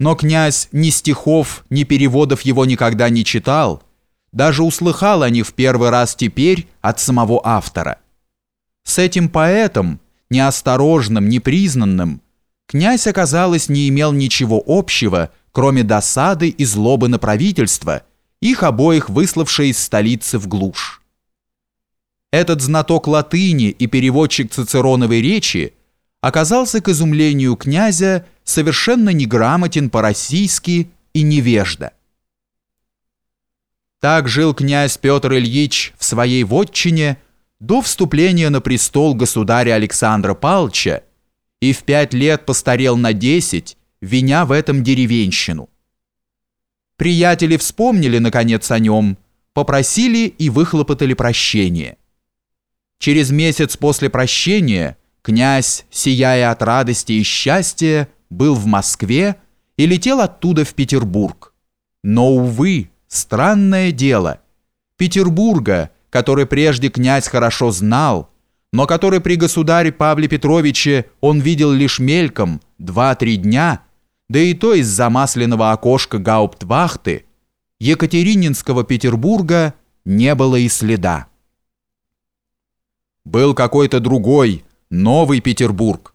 Но князь ни стихов, ни переводов его никогда не читал, даже услыхал о них в первый раз теперь от самого автора. С этим поэтом, неосторожным, непризнанным, князь, оказалось, не имел ничего общего, кроме досады и злобы на правительство, их обоих выславшее из столицы в глушь. Этот знаток латыни и переводчик цицероновой речи оказался к изумлению князя совершенно неграмотен по-российски и невежда. Так жил князь Петр Ильич в своей вотчине до вступления на престол государя Александра Павловича и в пять лет постарел на десять, виня в этом деревенщину. Приятели вспомнили, наконец, о нем, попросили и выхлопотали прощение. Через месяц после прощения князь, сияя от радости и счастья, был в Москве и летел оттуда в Петербург. Но, увы, странное дело. Петербурга, который прежде князь хорошо знал, но который при государе Павле Петровиче он видел лишь мельком два-три дня, да и то из замасленного окошка гауптвахты, Екатерининского Петербурга не было и следа. Был какой-то другой, новый Петербург,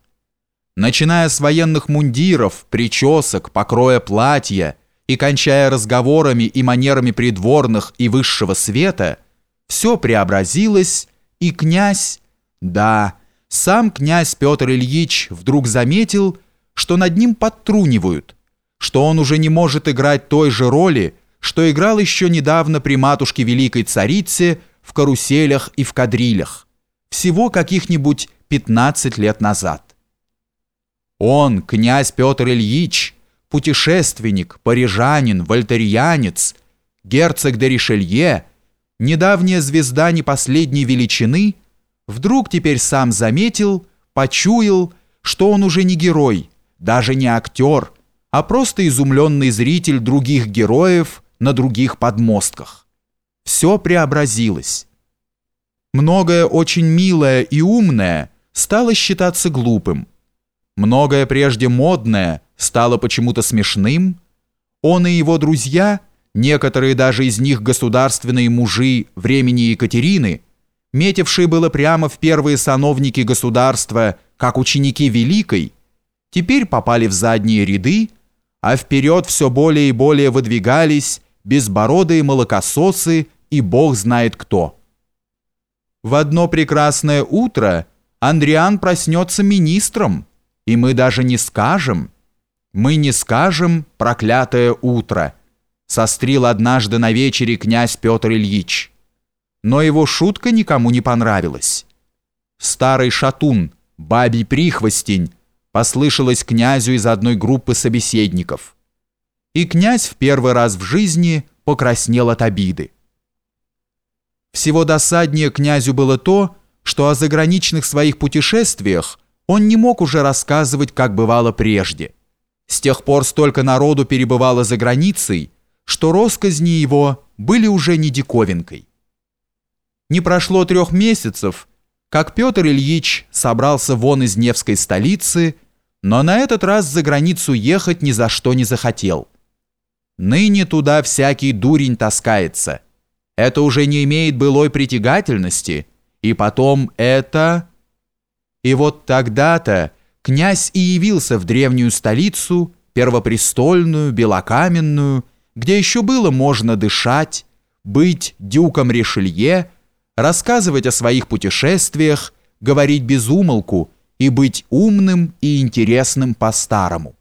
начиная с военных мундиров, причесок, покроя платья и кончая разговорами и манерами придворных и высшего света, все преобразилось, и князь, да, сам князь Петр Ильич вдруг заметил, что над ним подтрунивают, что он уже не может играть той же роли, что играл еще недавно при матушке Великой Царице в каруселях и в кадрилях, всего каких-нибудь 15 лет назад. Он, князь Петр Ильич, путешественник, парижанин, вольтерьянец, герцог де Ришелье, недавняя звезда не последней величины, вдруг теперь сам заметил, почуял, что он уже не герой, даже не актер, а просто изумленный зритель других героев на других подмостках. Все преобразилось. Многое очень милое и умное стало считаться глупым, Многое прежде модное стало почему-то смешным. Он и его друзья, некоторые даже из них государственные мужи времени Екатерины, метившие было прямо в первые сановники государства, как ученики Великой, теперь попали в задние ряды, а вперед все более и более выдвигались безбородые молокососы и бог знает кто. В одно прекрасное утро Андриан проснется министром, и мы даже не скажем, мы не скажем «проклятое утро», сострил однажды на вечере князь Петр Ильич. Но его шутка никому не понравилась. Старый шатун, бабий прихвостень, послышалось князю из одной группы собеседников. И князь в первый раз в жизни покраснел от обиды. Всего досаднее князю было то, что о заграничных своих путешествиях он не мог уже рассказывать, как бывало прежде. С тех пор столько народу перебывало за границей, что росказни его были уже не диковинкой. Не прошло трех месяцев, как Петр Ильич собрался вон из Невской столицы, но на этот раз за границу ехать ни за что не захотел. Ныне туда всякий дурень таскается. Это уже не имеет былой притягательности, и потом это... И вот тогда-то князь и явился в древнюю столицу, первопрестольную, белокаменную, где еще было можно дышать, быть дюком Ришелье, рассказывать о своих путешествиях, говорить без умолку и быть умным и интересным по-старому.